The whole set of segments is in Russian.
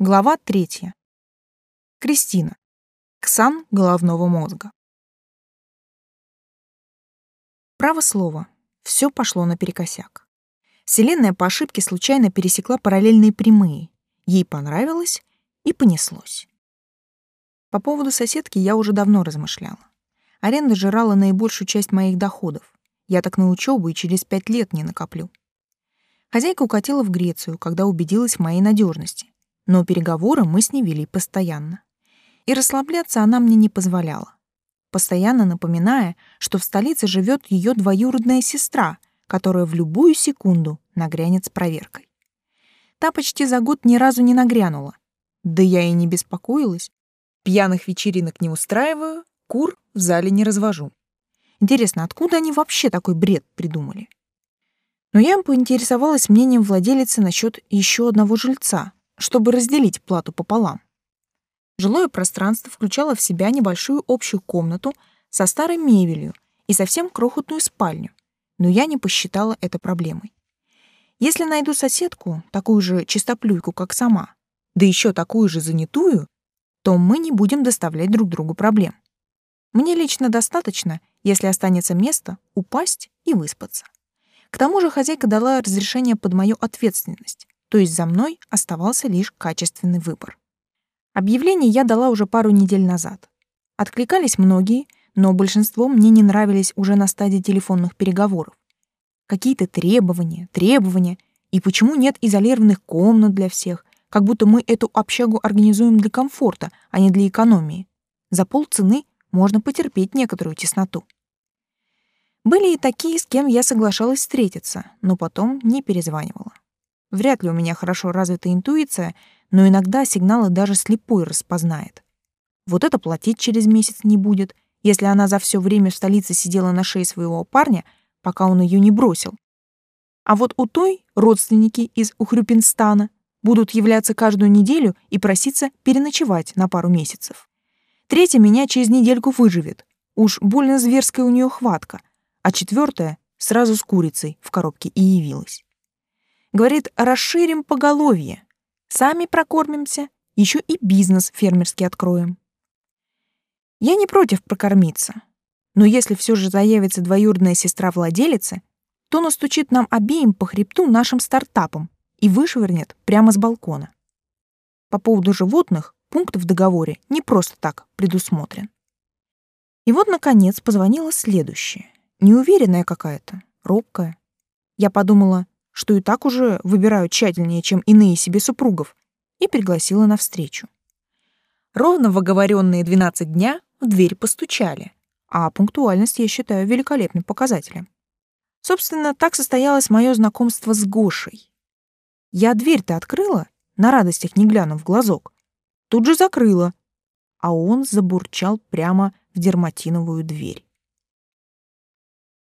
Глава третья. Кристина. Ксан головного мозга. Право слово. Все пошло наперекосяк. Вселенная по ошибке случайно пересекла параллельные прямые. Ей понравилось и понеслось. По поводу соседки я уже давно размышляла. Аренда жрала наибольшую часть моих доходов. Я так на учебу и через пять лет не накоплю. Хозяйка укатила в Грецию, когда убедилась в моей надежности но переговоры мы с ней вели постоянно. И расслабляться она мне не позволяла, постоянно напоминая, что в столице живет ее двоюродная сестра, которая в любую секунду нагрянет с проверкой. Та почти за год ни разу не нагрянула. Да я и не беспокоилась. Пьяных вечеринок не устраиваю, кур в зале не развожу. Интересно, откуда они вообще такой бред придумали? Но я поинтересовалась мнением владелицы насчет еще одного жильца, чтобы разделить плату пополам. Жилое пространство включало в себя небольшую общую комнату со старой мебелью и совсем крохотную спальню, но я не посчитала это проблемой. Если найду соседку, такую же чистоплюйку, как сама, да еще такую же занятую, то мы не будем доставлять друг другу проблем. Мне лично достаточно, если останется место, упасть и выспаться. К тому же хозяйка дала разрешение под мою ответственность, то есть за мной оставался лишь качественный выбор. Объявление я дала уже пару недель назад. Откликались многие, но большинство мне не нравились уже на стадии телефонных переговоров. Какие-то требования, требования, и почему нет изолированных комнат для всех, как будто мы эту общагу организуем для комфорта, а не для экономии. За полцены можно потерпеть некоторую тесноту. Были и такие, с кем я соглашалась встретиться, но потом не перезванивала. Вряд ли у меня хорошо развита интуиция, но иногда сигналы даже слепой распознает. Вот это платить через месяц не будет, если она за все время в столице сидела на шее своего парня, пока он ее не бросил. А вот у той родственники из Ухрюпинстана будут являться каждую неделю и проситься переночевать на пару месяцев. Третья меня через недельку выживет. Уж больно зверская у нее хватка. А четвертая сразу с курицей в коробке и явилась. Говорит, расширим поголовье. Сами прокормимся, еще и бизнес фермерский откроем. Я не против прокормиться. Но если все же заявится двоюродная сестра владелицы, то настучит нам обеим по хребту нашим стартапом и вышвырнет прямо с балкона. По поводу животных пункт в договоре не просто так предусмотрен. И вот, наконец, позвонила следующая. Неуверенная какая-то, робкая. Я подумала, что и так уже выбираю тщательнее, чем иные себе супругов, и пригласила на встречу. Ровно в оговоренные 12 дня в дверь постучали, а пунктуальность я считаю великолепным показателем. Собственно, так состоялось мое знакомство с Гошей. Я дверь-то открыла, на радостях не глянув в глазок, тут же закрыла, а он забурчал прямо в дерматиновую дверь.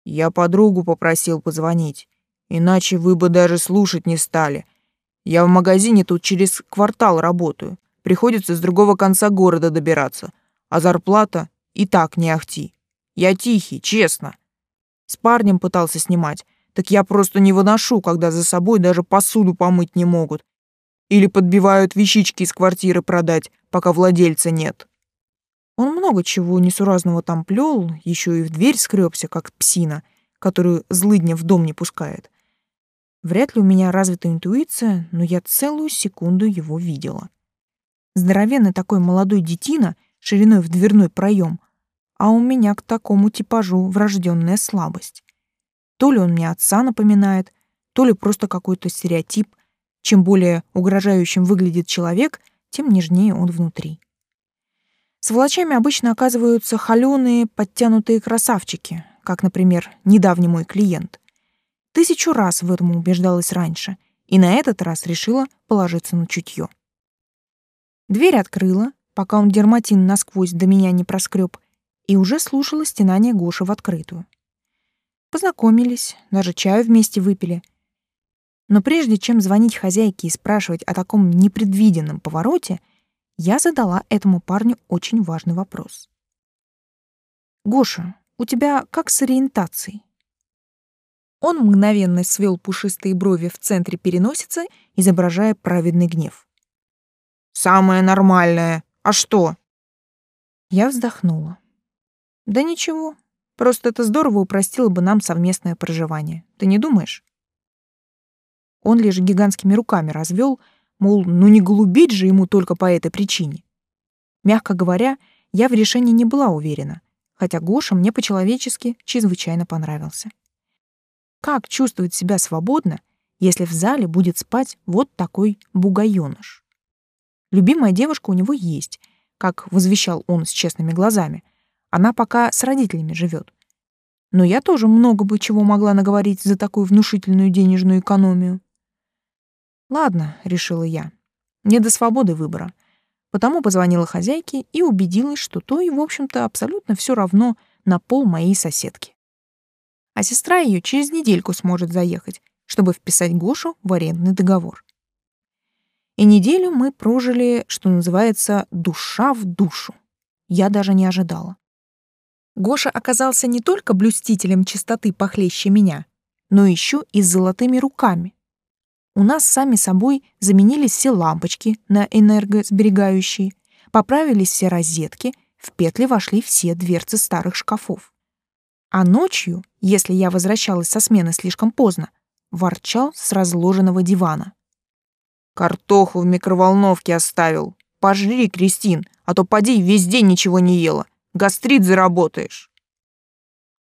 «Я подругу попросил позвонить. Иначе вы бы даже слушать не стали. Я в магазине тут через квартал работаю. Приходится с другого конца города добираться. А зарплата и так не ахти. Я тихий, честно. С парнем пытался снимать. Так я просто не выношу, когда за собой даже посуду помыть не могут. Или подбивают вещички из квартиры продать, пока владельца нет. Он много чего несуразного там плел, еще и в дверь скребся, как псина, которую злыдня в дом не пускает. Вряд ли у меня развита интуиция, но я целую секунду его видела. Здоровенный такой молодой детина, шириной в дверной проем, а у меня к такому типажу врожденная слабость. То ли он мне отца напоминает, то ли просто какой-то стереотип. Чем более угрожающим выглядит человек, тем нежнее он внутри. С волочами обычно оказываются холёные, подтянутые красавчики, как, например, недавний мой клиент. Тысячу раз в этом убеждалась раньше, и на этот раз решила положиться на чутье. Дверь открыла, пока он дерматин насквозь до меня не проскреб, и уже слушала стенание Гоши в открытую. Познакомились, даже чаю вместе выпили. Но прежде чем звонить хозяйке и спрашивать о таком непредвиденном повороте, я задала этому парню очень важный вопрос. «Гоша, у тебя как с ориентацией?» Он мгновенно свел пушистые брови в центре переносицы, изображая праведный гнев. Самое нормальное. А что? Я вздохнула. Да ничего. Просто это здорово упростило бы нам совместное проживание. Ты не думаешь? Он лишь гигантскими руками развел, мол, ну не голубить же ему только по этой причине. Мягко говоря, я в решении не была уверена, хотя Гоша мне по-человечески чрезвычайно понравился. Как чувствовать себя свободно, если в зале будет спать вот такой бугаёныш? Любимая девушка у него есть, как возвещал он с честными глазами. Она пока с родителями живет. Но я тоже много бы чего могла наговорить за такую внушительную денежную экономию. Ладно, решила я. Не до свободы выбора. Потому позвонила хозяйке и убедилась, что той, в общем-то, абсолютно все равно на пол моей соседки. А сестра ее через недельку сможет заехать, чтобы вписать Гошу в арендный договор. И неделю мы прожили, что называется, душа в душу. Я даже не ожидала. Гоша оказался не только блюстителем чистоты похлеще меня, но еще и с золотыми руками, у нас сами собой заменились все лампочки на энергосберегающие, поправились все розетки, в петли вошли все дверцы старых шкафов. А ночью, если я возвращалась со смены слишком поздно, ворчал с разложенного дивана. «Картоху в микроволновке оставил. Пожри, Кристин, а то поди весь день ничего не ела. Гастрит заработаешь».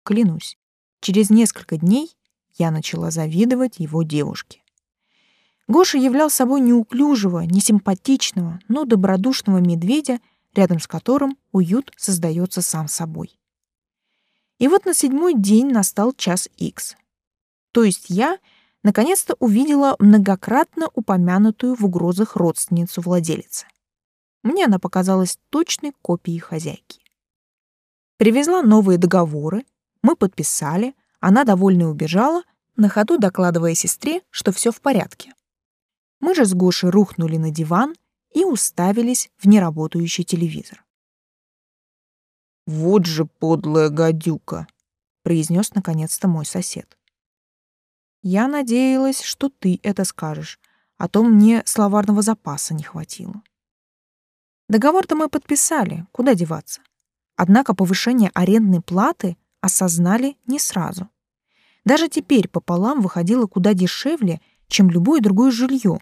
Клянусь, через несколько дней я начала завидовать его девушке. Гоша являл собой неуклюжего, несимпатичного, но добродушного медведя, рядом с которым уют создается сам собой. И вот на седьмой день настал час икс. То есть я наконец-то увидела многократно упомянутую в угрозах родственницу владелицы. Мне она показалась точной копией хозяйки. Привезла новые договоры, мы подписали, она довольно убежала, на ходу докладывая сестре, что все в порядке. Мы же с Гошей рухнули на диван и уставились в неработающий телевизор. «Вот же подлая гадюка!» — произнес наконец-то мой сосед. «Я надеялась, что ты это скажешь, а то мне словарного запаса не хватило». Договор-то мы подписали, куда деваться. Однако повышение арендной платы осознали не сразу. Даже теперь пополам выходило куда дешевле, чем любое другое жилье,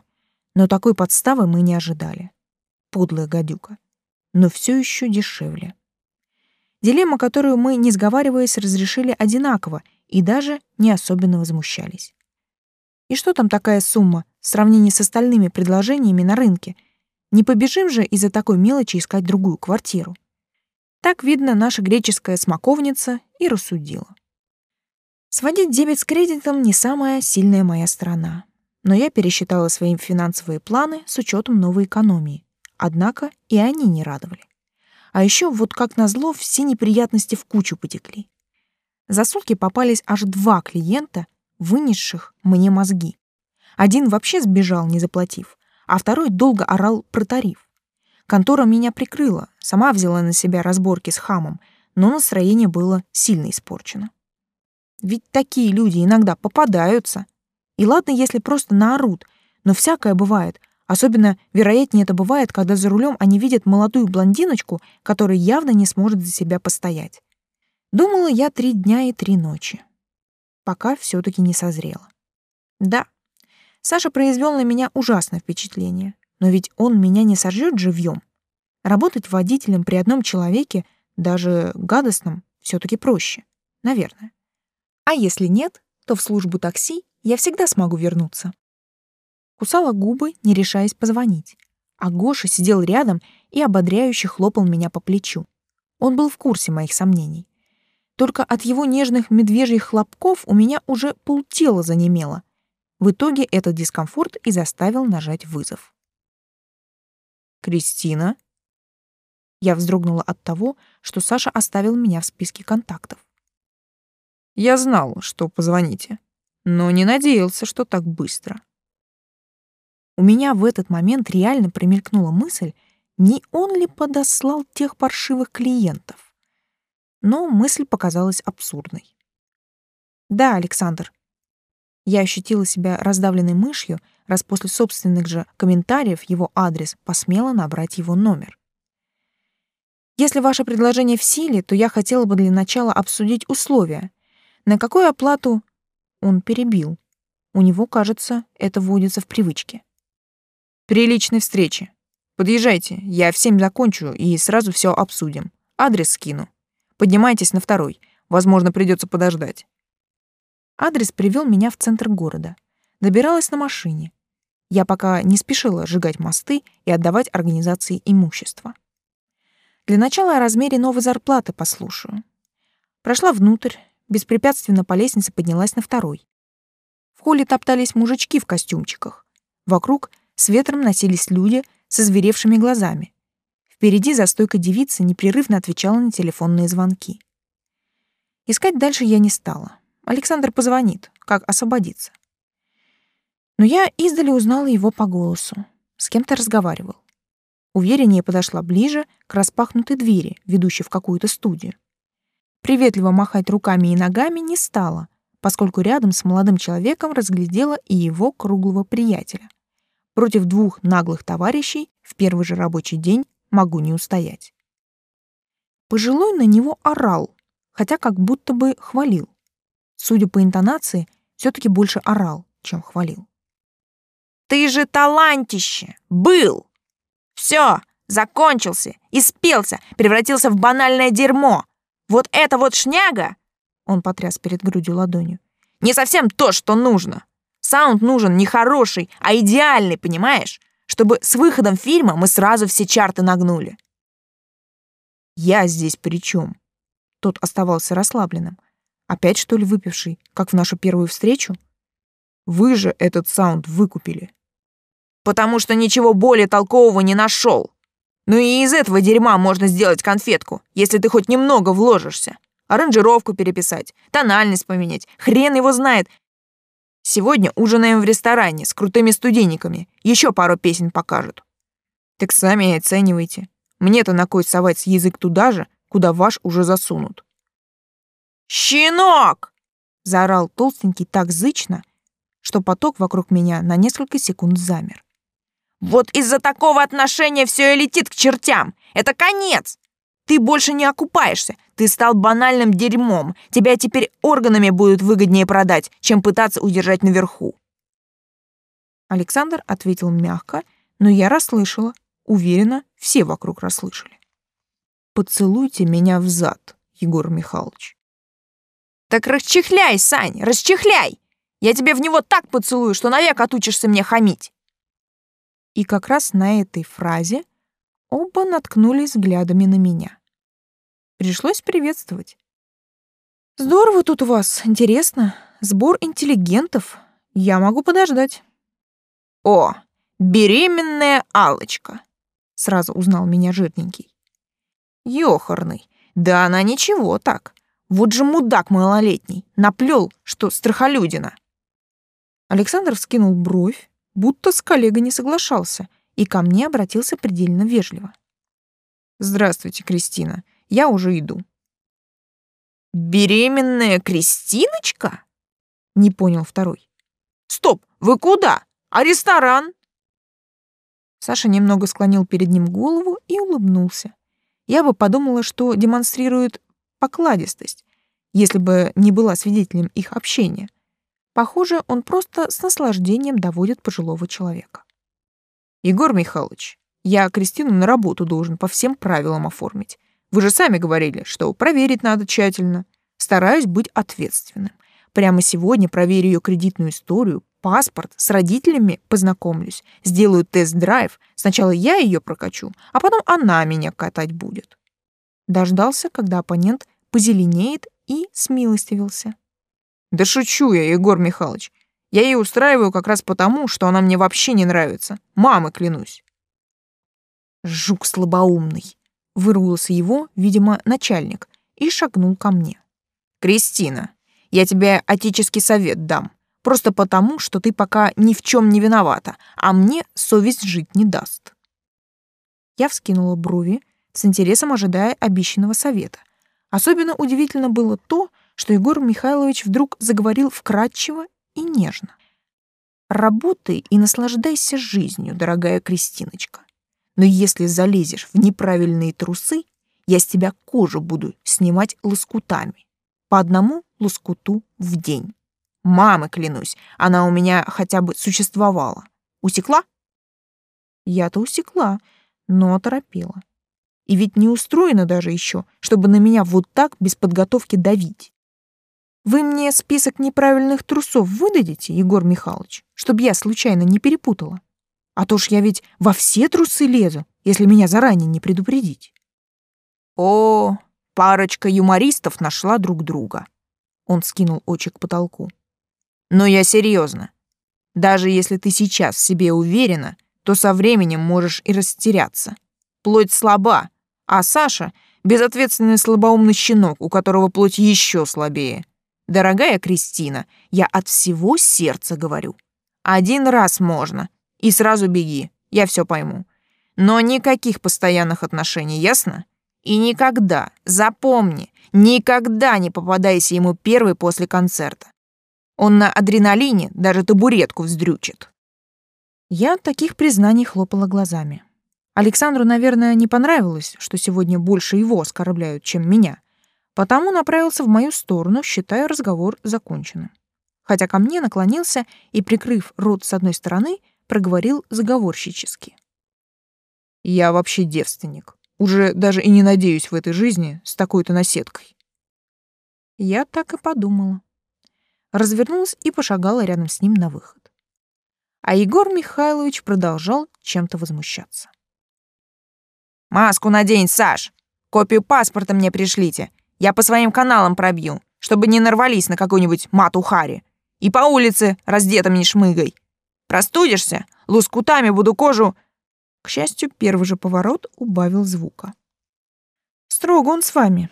но такой подставы мы не ожидали. Подлая гадюка. Но все еще дешевле. Дилемма, которую мы, не сговариваясь, разрешили одинаково и даже не особенно возмущались. И что там такая сумма в сравнении с остальными предложениями на рынке? Не побежим же из-за такой мелочи искать другую квартиру. Так, видно, наша греческая смоковница и рассудила. Сводить дебет с кредитом не самая сильная моя сторона но я пересчитала свои финансовые планы с учетом новой экономии. Однако и они не радовали. А еще вот как назло все неприятности в кучу потекли. За сутки попались аж два клиента, вынесших мне мозги. Один вообще сбежал, не заплатив, а второй долго орал про тариф. Контора меня прикрыла, сама взяла на себя разборки с хамом, но настроение было сильно испорчено. Ведь такие люди иногда попадаются — и ладно, если просто наорут, но всякое бывает. Особенно вероятнее это бывает, когда за рулем они видят молодую блондиночку, которая явно не сможет за себя постоять. Думала я три дня и три ночи. Пока все таки не созрела. Да, Саша произвел на меня ужасное впечатление. Но ведь он меня не сожжет живьем. Работать водителем при одном человеке, даже гадостном, все таки проще. Наверное. А если нет, то в службу такси я всегда смогу вернуться. Кусала губы, не решаясь позвонить. А Гоша сидел рядом и ободряюще хлопал меня по плечу. Он был в курсе моих сомнений. Только от его нежных медвежьих хлопков у меня уже полтела занемело. В итоге этот дискомфорт и заставил нажать вызов. «Кристина?» Я вздрогнула от того, что Саша оставил меня в списке контактов. «Я знал, что позвоните», но не надеялся, что так быстро. У меня в этот момент реально промелькнула мысль, не он ли подослал тех паршивых клиентов. Но мысль показалась абсурдной. Да, Александр. Я ощутила себя раздавленной мышью, раз после собственных же комментариев его адрес посмела набрать его номер. Если ваше предложение в силе, то я хотела бы для начала обсудить условия. На какую оплату он перебил? У него, кажется, это вводится в привычке. При личной встрече. Подъезжайте, я в семь закончу и сразу все обсудим. Адрес скину. Поднимайтесь на второй. Возможно, придется подождать. Адрес привел меня в центр города. Добиралась на машине. Я пока не спешила сжигать мосты и отдавать организации имущество. Для начала о размере новой зарплаты послушаю. Прошла внутрь, беспрепятственно по лестнице поднялась на второй. В холле топтались мужички в костюмчиках. Вокруг с ветром носились люди со зверевшими глазами. Впереди за стойкой девица непрерывно отвечала на телефонные звонки. Искать дальше я не стала. Александр позвонит, как освободиться. Но я издали узнала его по голосу. С кем-то разговаривал. Увереннее подошла ближе к распахнутой двери, ведущей в какую-то студию. Приветливо махать руками и ногами не стала, поскольку рядом с молодым человеком разглядела и его круглого приятеля. Против двух наглых товарищей в первый же рабочий день могу не устоять. Пожилой на него орал, хотя как будто бы хвалил. Судя по интонации, все таки больше орал, чем хвалил. «Ты же талантище! Был! Все, закончился, испелся, превратился в банальное дерьмо. Вот это вот шняга!» Он потряс перед грудью ладонью. «Не совсем то, что нужно. Саунд нужен не хороший, а идеальный, понимаешь? Чтобы с выходом фильма мы сразу все чарты нагнули». «Я здесь при чем? Тот оставался расслабленным. Опять, что ли, выпивший, как в нашу первую встречу? Вы же этот саунд выкупили потому что ничего более толкового не нашел. Ну и из этого дерьма можно сделать конфетку, если ты хоть немного вложишься. Аранжировку переписать, тональность поменять, хрен его знает. Сегодня ужинаем в ресторане с крутыми студийниками, еще пару песен покажут. Так сами и оценивайте. Мне-то на кой совать язык туда же, куда ваш уже засунут. «Щенок!» — заорал толстенький так зычно, что поток вокруг меня на несколько секунд замер. Вот из-за такого отношения все и летит к чертям. Это конец. Ты больше не окупаешься. Ты стал банальным дерьмом. Тебя теперь органами будут выгоднее продать, чем пытаться удержать наверху. Александр ответил мягко, но я расслышала. Уверена, все вокруг расслышали. Поцелуйте меня в зад, Егор Михайлович. Так расчехляй, Сань, расчехляй. Я тебе в него так поцелую, что навек отучишься мне хамить. И как раз на этой фразе оба наткнулись взглядами на меня. Пришлось приветствовать. Здорово тут у вас, интересно. Сбор интеллигентов. Я могу подождать. О, беременная алочка Сразу узнал меня жирненький. Ёхарный. Да она ничего так. Вот же мудак малолетний. Наплел, что страхолюдина. Александр вскинул бровь, будто с коллегой не соглашался, и ко мне обратился предельно вежливо. «Здравствуйте, Кристина. Я уже иду». «Беременная Кристиночка?» — не понял второй. «Стоп, вы куда? А ресторан?» Саша немного склонил перед ним голову и улыбнулся. Я бы подумала, что демонстрирует покладистость, если бы не была свидетелем их общения. Похоже, он просто с наслаждением доводит пожилого человека. «Егор Михайлович, я Кристину на работу должен по всем правилам оформить. Вы же сами говорили, что проверить надо тщательно. Стараюсь быть ответственным. Прямо сегодня проверю ее кредитную историю, паспорт, с родителями познакомлюсь, сделаю тест-драйв. Сначала я ее прокачу, а потом она меня катать будет». Дождался, когда оппонент позеленеет и смилостивился. Да шучу я, Егор Михайлович. Я ее устраиваю как раз потому, что она мне вообще не нравится. Мамы клянусь. Жук слабоумный. Вырвался его, видимо, начальник, и шагнул ко мне. Кристина, я тебе отеческий совет дам. Просто потому, что ты пока ни в чем не виновата, а мне совесть жить не даст. Я вскинула брови, с интересом ожидая обещанного совета. Особенно удивительно было то, что Егор Михайлович вдруг заговорил вкратчиво и нежно. Работай и наслаждайся жизнью, дорогая Кристиночка. Но если залезешь в неправильные трусы, я с тебя кожу буду снимать лоскутами. По одному лоскуту в день. Мамы, клянусь, она у меня хотя бы существовала. Усекла? Я-то усекла, но оторопела. И ведь не устроено даже еще, чтобы на меня вот так без подготовки давить. Вы мне список неправильных трусов выдадите, Егор Михайлович, чтобы я случайно не перепутала? А то ж я ведь во все трусы лезу, если меня заранее не предупредить. О, парочка юмористов нашла друг друга. Он скинул очи к потолку. Но я серьезно. Даже если ты сейчас в себе уверена, то со временем можешь и растеряться. Плоть слаба, а Саша — безответственный слабоумный щенок, у которого плоть еще слабее. Дорогая Кристина, я от всего сердца говорю. Один раз можно, и сразу беги, я все пойму. Но никаких постоянных отношений, ясно? И никогда, запомни, никогда не попадайся ему первый после концерта. Он на адреналине даже табуретку вздрючит. Я от таких признаний хлопала глазами. Александру, наверное, не понравилось, что сегодня больше его оскорбляют, чем меня, потому направился в мою сторону, считая разговор законченным. Хотя ко мне наклонился и, прикрыв рот с одной стороны, проговорил заговорщически. «Я вообще девственник. Уже даже и не надеюсь в этой жизни с такой-то наседкой». Я так и подумала. Развернулась и пошагала рядом с ним на выход. А Егор Михайлович продолжал чем-то возмущаться. «Маску надень, Саш! Копию паспорта мне пришлите. Я по своим каналам пробью, чтобы не нарвались на какую-нибудь мату Хари. И по улице раздетым не шмыгай. Простудишься? Лоскутами буду кожу...» К счастью, первый же поворот убавил звука. «Строго он с вами».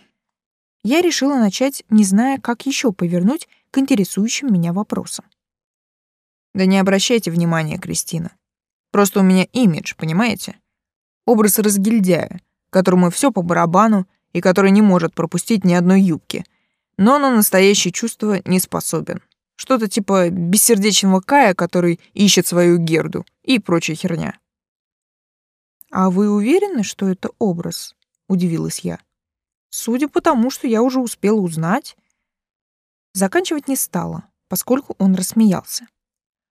Я решила начать, не зная, как еще повернуть к интересующим меня вопросам. «Да не обращайте внимания, Кристина. Просто у меня имидж, понимаете? Образ разгильдяя, которому все по барабану и который не может пропустить ни одной юбки, но на настоящее чувство не способен. Что-то типа бессердечного Кая, который ищет свою Герду и прочая херня. «А вы уверены, что это образ?» — удивилась я. «Судя по тому, что я уже успела узнать...» Заканчивать не стала, поскольку он рассмеялся.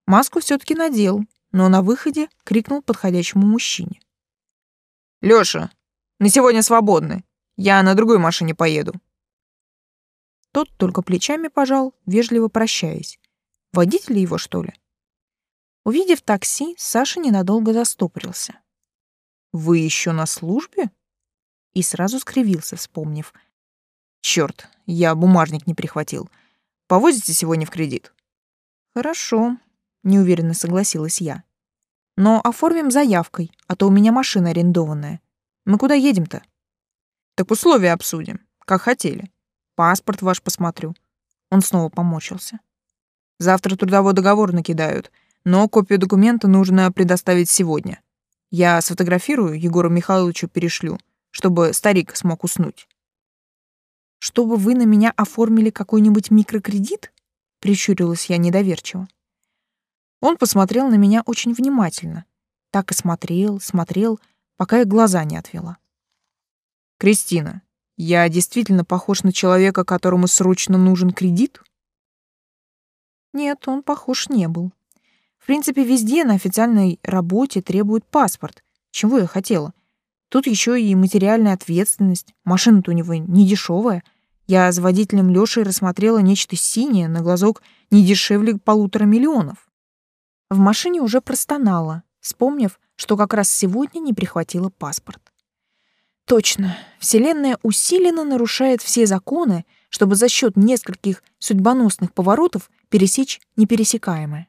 Маску все таки надел, но на выходе крикнул подходящему мужчине. Лёша, на сегодня свободны. Я на другой машине поеду. Тот только плечами пожал, вежливо прощаясь. Водитель его, что ли? Увидев такси, Саша ненадолго застопорился. «Вы еще на службе?» И сразу скривился, вспомнив. «Черт, я бумажник не прихватил. Повозите сегодня в кредит?» «Хорошо», — неуверенно согласилась я. Но оформим заявкой, а то у меня машина арендованная. Мы куда едем-то? Так условия обсудим, как хотели. Паспорт ваш посмотрю. Он снова помочился. Завтра трудовой договор накидают, но копию документа нужно предоставить сегодня. Я сфотографирую, Егору Михайловичу перешлю, чтобы старик смог уснуть. Чтобы вы на меня оформили какой-нибудь микрокредит? Прищурилась я недоверчиво. Он посмотрел на меня очень внимательно. Так и смотрел, смотрел, пока я глаза не отвела. «Кристина, я действительно похож на человека, которому срочно нужен кредит?» Нет, он похож не был. В принципе, везде на официальной работе требуют паспорт. Чего я хотела? Тут еще и материальная ответственность. Машина-то у него не дешевая. Я с водителем Лешей рассмотрела нечто синее, на глазок не дешевле полутора миллионов. В машине уже простонала, вспомнив, что как раз сегодня не прихватила паспорт. Точно, Вселенная усиленно нарушает все законы, чтобы за счет нескольких судьбоносных поворотов пересечь непересекаемое.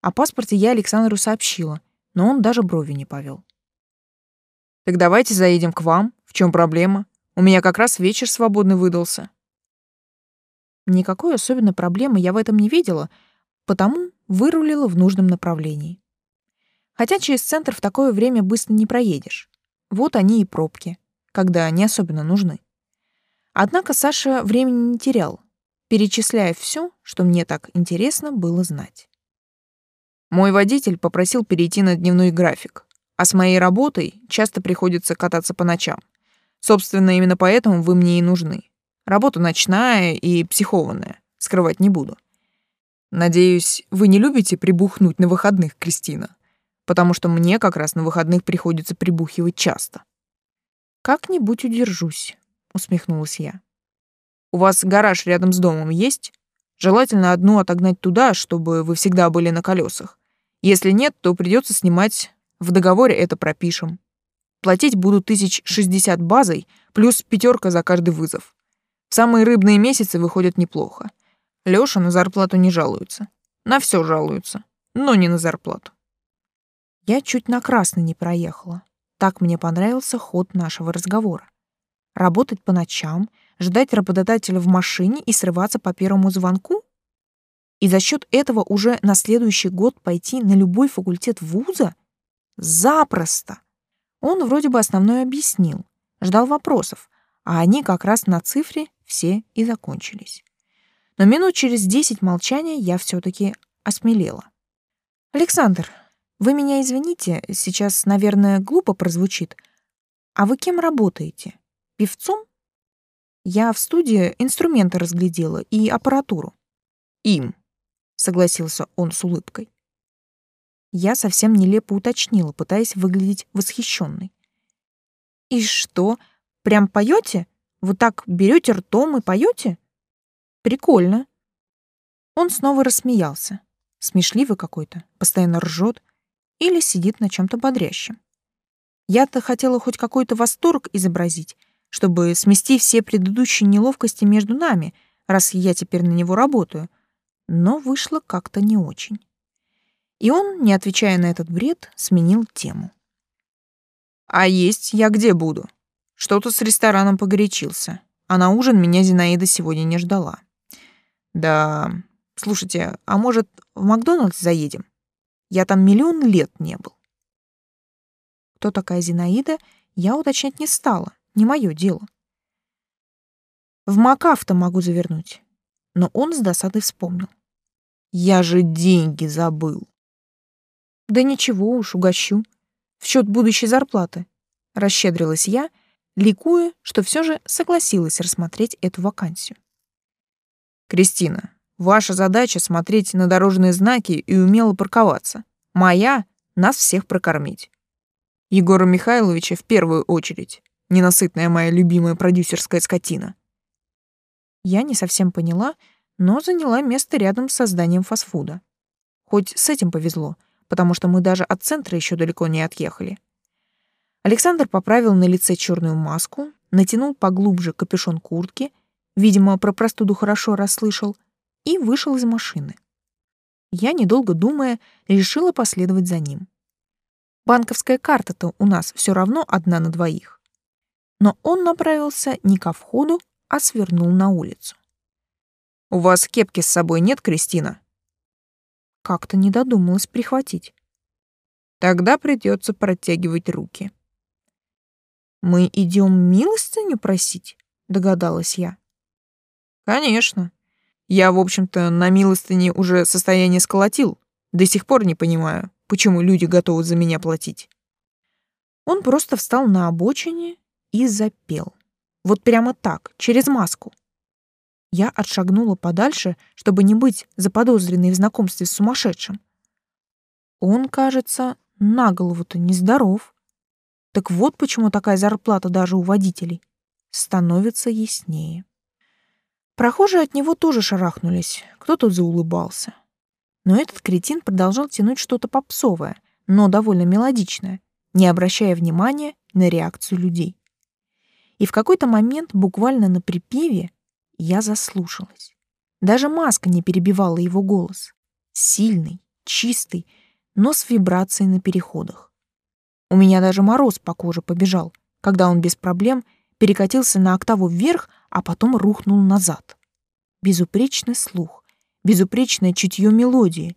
О паспорте я Александру сообщила, но он даже брови не повел. «Так давайте заедем к вам. В чем проблема? У меня как раз вечер свободный выдался». Никакой особенной проблемы я в этом не видела, потому вырулила в нужном направлении. Хотя через центр в такое время быстро не проедешь. Вот они и пробки, когда они особенно нужны. Однако Саша времени не терял, перечисляя все, что мне так интересно было знать. Мой водитель попросил перейти на дневной график, а с моей работой часто приходится кататься по ночам. Собственно, именно поэтому вы мне и нужны. Работа ночная и психованная, скрывать не буду. Надеюсь, вы не любите прибухнуть на выходных, Кристина, потому что мне как раз на выходных приходится прибухивать часто. Как-нибудь удержусь, усмехнулась я. У вас гараж рядом с домом есть? Желательно одну отогнать туда, чтобы вы всегда были на колесах. Если нет, то придется снимать. В договоре это пропишем. Платить буду тысяч шестьдесят базой, плюс пятерка за каждый вызов. В самые рыбные месяцы выходят неплохо. Лёша на зарплату не жалуется. На все жалуется, но не на зарплату. Я чуть на красный не проехала. Так мне понравился ход нашего разговора. Работать по ночам, ждать работодателя в машине и срываться по первому звонку? И за счет этого уже на следующий год пойти на любой факультет вуза? Запросто! Он вроде бы основное объяснил, ждал вопросов, а они как раз на цифре все и закончились. Но минут через десять молчания я все таки осмелела. «Александр, вы меня извините, сейчас, наверное, глупо прозвучит. А вы кем работаете? Певцом? Я в студии инструменты разглядела и аппаратуру. Им, согласился он с улыбкой. Я совсем нелепо уточнила, пытаясь выглядеть восхищенной. И что, прям поете? Вот так берете ртом и поете? Прикольно. Он снова рассмеялся. Смешливый какой-то, постоянно ржет или сидит на чем то бодрящем. Я-то хотела хоть какой-то восторг изобразить, чтобы смести все предыдущие неловкости между нами, раз я теперь на него работаю, но вышло как-то не очень. И он, не отвечая на этот бред, сменил тему. «А есть я где буду? Что-то с рестораном погорячился, а на ужин меня Зинаида сегодня не ждала. Да, слушайте, а может, в Макдональдс заедем? Я там миллион лет не был». Кто такая Зинаида, я уточнять не стала, не мое дело. В Макафто могу завернуть. Но он с досадой вспомнил. Я же деньги забыл. Да ничего уж, угощу. В счет будущей зарплаты. Расщедрилась я, ликуя, что все же согласилась рассмотреть эту вакансию. Кристина, ваша задача смотреть на дорожные знаки и умело парковаться. Моя — нас всех прокормить. Егора Михайловича в первую очередь. Ненасытная моя любимая продюсерская скотина. Я не совсем поняла, но заняла место рядом с созданием фастфуда. Хоть с этим повезло, потому что мы даже от центра еще далеко не отъехали. Александр поправил на лице черную маску, натянул поглубже капюшон куртки, видимо, про простуду хорошо расслышал, и вышел из машины. Я, недолго думая, решила последовать за ним. Банковская карта-то у нас все равно одна на двоих. Но он направился не ко входу, а свернул на улицу. «У вас кепки с собой нет, Кристина?» Как-то не додумалась прихватить. Тогда придется протягивать руки. «Мы идем милостыню просить?» — догадалась я. «Конечно. Я, в общем-то, на милостыне уже состояние сколотил. До сих пор не понимаю, почему люди готовы за меня платить. Он просто встал на обочине и запел. Вот прямо так, через маску. Я отшагнула подальше, чтобы не быть заподозренной в знакомстве с сумасшедшим. Он, кажется, на голову-то нездоров. Так вот почему такая зарплата даже у водителей. Становится яснее. Прохожие от него тоже шарахнулись, кто-то заулыбался. Но этот кретин продолжал тянуть что-то попсовое, но довольно мелодичное, не обращая внимания на реакцию людей. И в какой-то момент, буквально на припеве, я заслушалась. Даже маска не перебивала его голос. Сильный, чистый, но с вибрацией на переходах. У меня даже мороз по коже побежал, когда он без проблем перекатился на октаву вверх, а потом рухнул назад. Безупречный слух, безупречное чутье мелодии.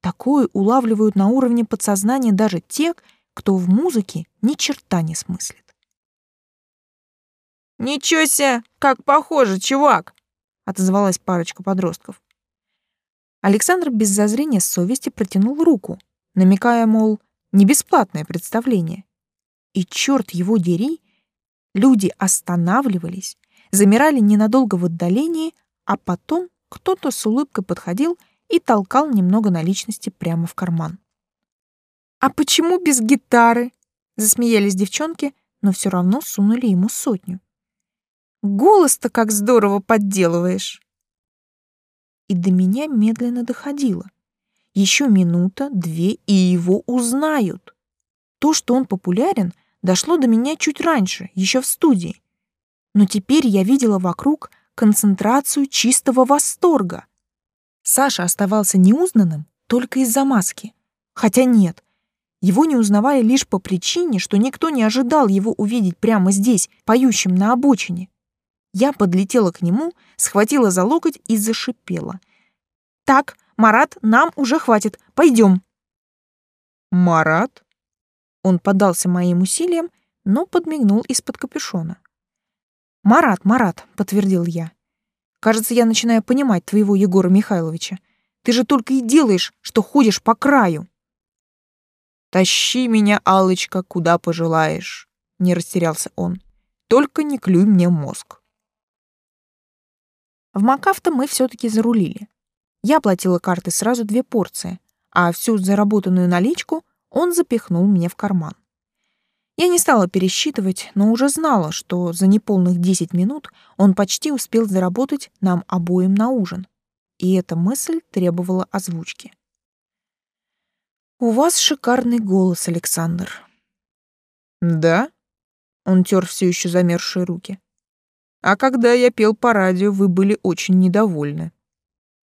Такое улавливают на уровне подсознания даже те, кто в музыке ни черта не смыслит. «Ничего себе, как похоже, чувак!» — отозвалась парочка подростков. Александр без зазрения совести протянул руку, намекая, мол, не бесплатное представление. И черт его дери, люди останавливались, замирали ненадолго в отдалении, а потом кто-то с улыбкой подходил и толкал немного наличности прямо в карман. «А почему без гитары?» — засмеялись девчонки, но все равно сунули ему сотню. «Голос-то как здорово подделываешь!» И до меня медленно доходило. Еще минута, две, и его узнают. То, что он популярен, дошло до меня чуть раньше, еще в студии. Но теперь я видела вокруг концентрацию чистого восторга. Саша оставался неузнанным только из-за маски. Хотя нет, его не узнавали лишь по причине, что никто не ожидал его увидеть прямо здесь, поющим на обочине. Я подлетела к нему, схватила за локоть и зашипела. «Так, Марат, нам уже хватит. Пойдем». «Марат?» Он поддался моим усилиям, но подмигнул из-под капюшона. «Марат, Марат», — подтвердил я. «Кажется, я начинаю понимать твоего Егора Михайловича. Ты же только и делаешь, что ходишь по краю». «Тащи меня, алочка куда пожелаешь», — не растерялся он. «Только не клюй мне мозг». В Макафто мы все таки зарулили. Я платила карты сразу две порции, а всю заработанную наличку он запихнул мне в карман. Я не стала пересчитывать, но уже знала, что за неполных 10 минут он почти успел заработать нам обоим на ужин. И эта мысль требовала озвучки. «У вас шикарный голос, Александр». «Да?» — он тер все еще замерзшие руки. «А когда я пел по радио, вы были очень недовольны».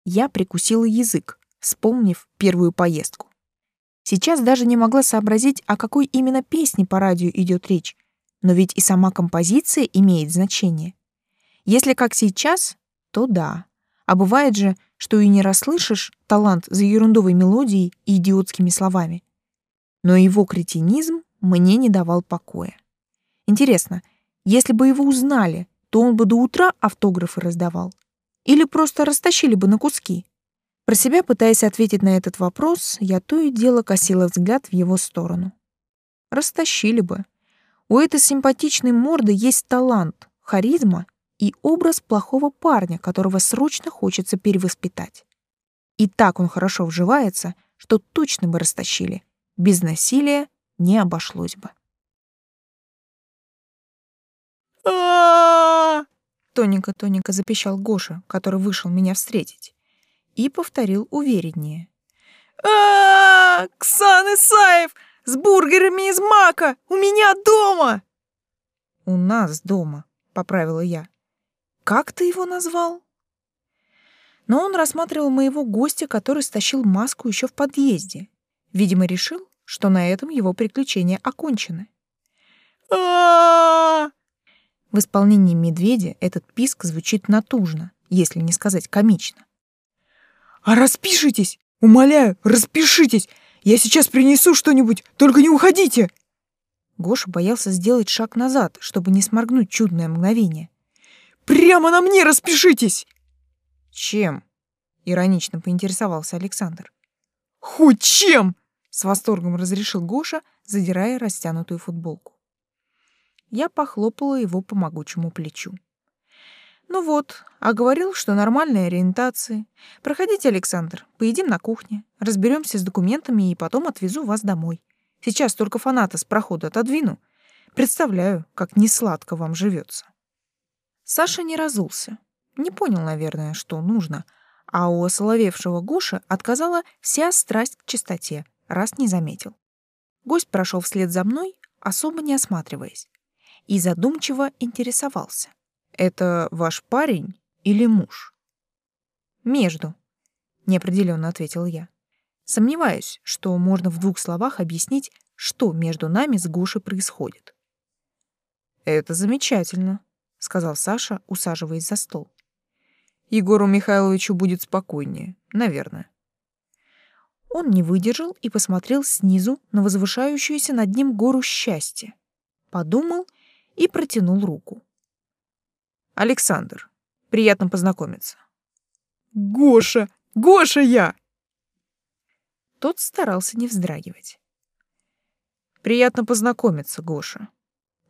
Я прикусила язык, вспомнив первую поездку. Сейчас даже не могла сообразить, о какой именно песне по радио идет речь, но ведь и сама композиция имеет значение. Если как сейчас, то да. А бывает же, что и не расслышишь талант за ерундовой мелодией и идиотскими словами. Но его кретинизм мне не давал покоя. Интересно, если бы его узнали, то он бы до утра автографы раздавал? Или просто растащили бы на куски? Про себя, пытаясь ответить на этот вопрос, я то и дело косила взгляд в его сторону. Растащили бы. У этой симпатичной морды есть талант, харизма и образ плохого парня, которого срочно хочется перевоспитать. И так он хорошо вживается, что точно бы растащили. Без насилия не обошлось бы. Тоненько-тоненько запищал Гоша, который вышел меня встретить и повторил увереннее. а, Ксан Исаев! С бургерами из мака! У меня дома!» «У нас дома», — поправила я. «Как ты его назвал?» Но он рассматривал моего гостя, который стащил маску еще в подъезде. Видимо, решил, что на этом его приключения окончены. а В исполнении медведя этот писк звучит натужно, если не сказать комично. А распишитесь! Умоляю, распишитесь! Я сейчас принесу что-нибудь, только не уходите!» Гоша боялся сделать шаг назад, чтобы не сморгнуть чудное мгновение. «Прямо на мне распишитесь!» «Чем?» — иронично поинтересовался Александр. «Хоть чем!» — с восторгом разрешил Гоша, задирая растянутую футболку. Я похлопала его по могучему плечу. Ну вот, а говорил, что нормальная ориентация. Проходите, Александр, поедим на кухне, разберемся с документами и потом отвезу вас домой. Сейчас только фаната с прохода отодвину. Представляю, как несладко вам живется. Саша не разулся. Не понял, наверное, что нужно, а у осоловевшего Гоши отказала вся страсть к чистоте, раз не заметил. Гость прошел вслед за мной, особо не осматриваясь, и задумчиво интересовался. Это ваш парень или муж? Между, неопределенно ответил я. Сомневаюсь, что можно в двух словах объяснить, что между нами с Гошей происходит. Это замечательно, сказал Саша, усаживаясь за стол. Егору Михайловичу будет спокойнее, наверное. Он не выдержал и посмотрел снизу на возвышающуюся над ним гору счастья. Подумал и протянул руку. Александр, приятно познакомиться. Гоша, Гоша я!» Тот старался не вздрагивать. «Приятно познакомиться, Гоша.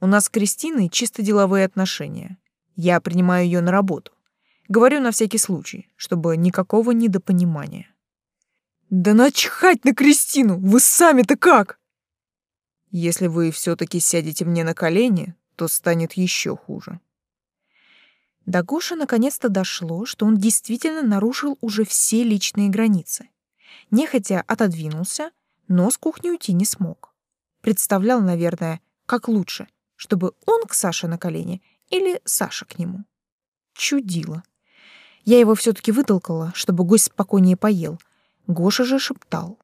У нас с Кристиной чисто деловые отношения. Я принимаю ее на работу. Говорю на всякий случай, чтобы никакого недопонимания». «Да начхать на Кристину! Вы сами-то как?» «Если вы все-таки сядете мне на колени, то станет еще хуже». До Гоши наконец-то дошло, что он действительно нарушил уже все личные границы. Нехотя отодвинулся, но с кухни уйти не смог. Представлял, наверное, как лучше, чтобы он к Саше на колени или Саша к нему. Чудило. Я его все таки вытолкала, чтобы гость спокойнее поел. Гоша же шептал.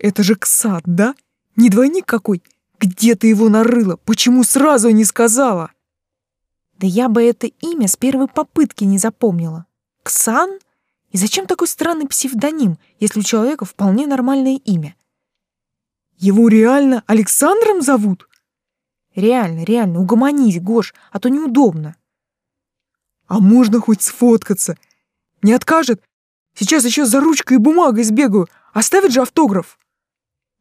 «Это же Ксат, да? Не двойник какой? Где ты его нарыла? Почему сразу не сказала?» Да я бы это имя с первой попытки не запомнила. Ксан? И зачем такой странный псевдоним, если у человека вполне нормальное имя? Его реально Александром зовут? Реально, реально, угомонись, Гош, а то неудобно. А можно хоть сфоткаться? Не откажет? Сейчас еще за ручкой и бумагой сбегаю. Оставит же автограф.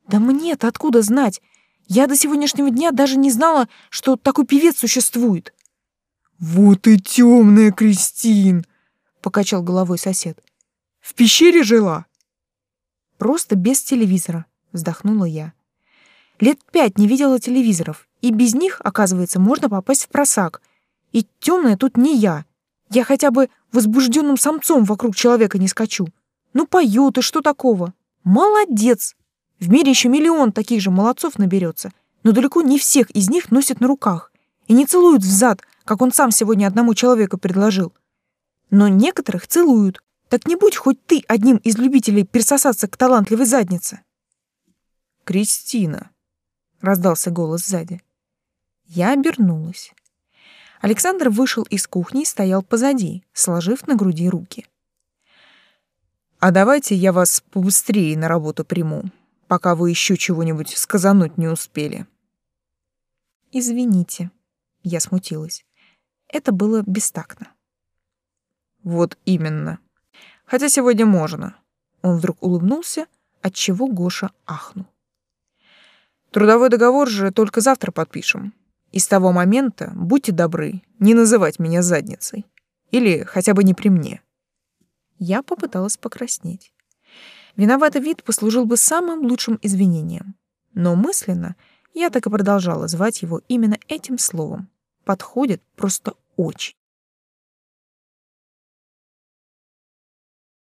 Да мне-то откуда знать? Я до сегодняшнего дня даже не знала, что такой певец существует. «Вот и темная Кристин!» — покачал головой сосед. «В пещере жила?» «Просто без телевизора», — вздохнула я. «Лет пять не видела телевизоров, и без них, оказывается, можно попасть в просак. И темная тут не я. Я хотя бы возбужденным самцом вокруг человека не скачу. Ну, поют, и что такого? Молодец! В мире еще миллион таких же молодцов наберется, но далеко не всех из них носят на руках и не целуют в зад, как он сам сегодня одному человеку предложил. Но некоторых целуют. Так не будь хоть ты одним из любителей присосаться к талантливой заднице. «Кристина», — раздался голос сзади. Я обернулась. Александр вышел из кухни и стоял позади, сложив на груди руки. «А давайте я вас побыстрее на работу приму, пока вы еще чего-нибудь сказануть не успели». «Извините», — я смутилась. Это было бестактно. Вот именно. Хотя сегодня можно. Он вдруг улыбнулся, отчего Гоша ахнул. Трудовой договор же только завтра подпишем. И с того момента будьте добры не называть меня задницей. Или хотя бы не при мне. Я попыталась покраснеть. Виноватый вид послужил бы самым лучшим извинением. Но мысленно я так и продолжала звать его именно этим словом. Подходит просто очень.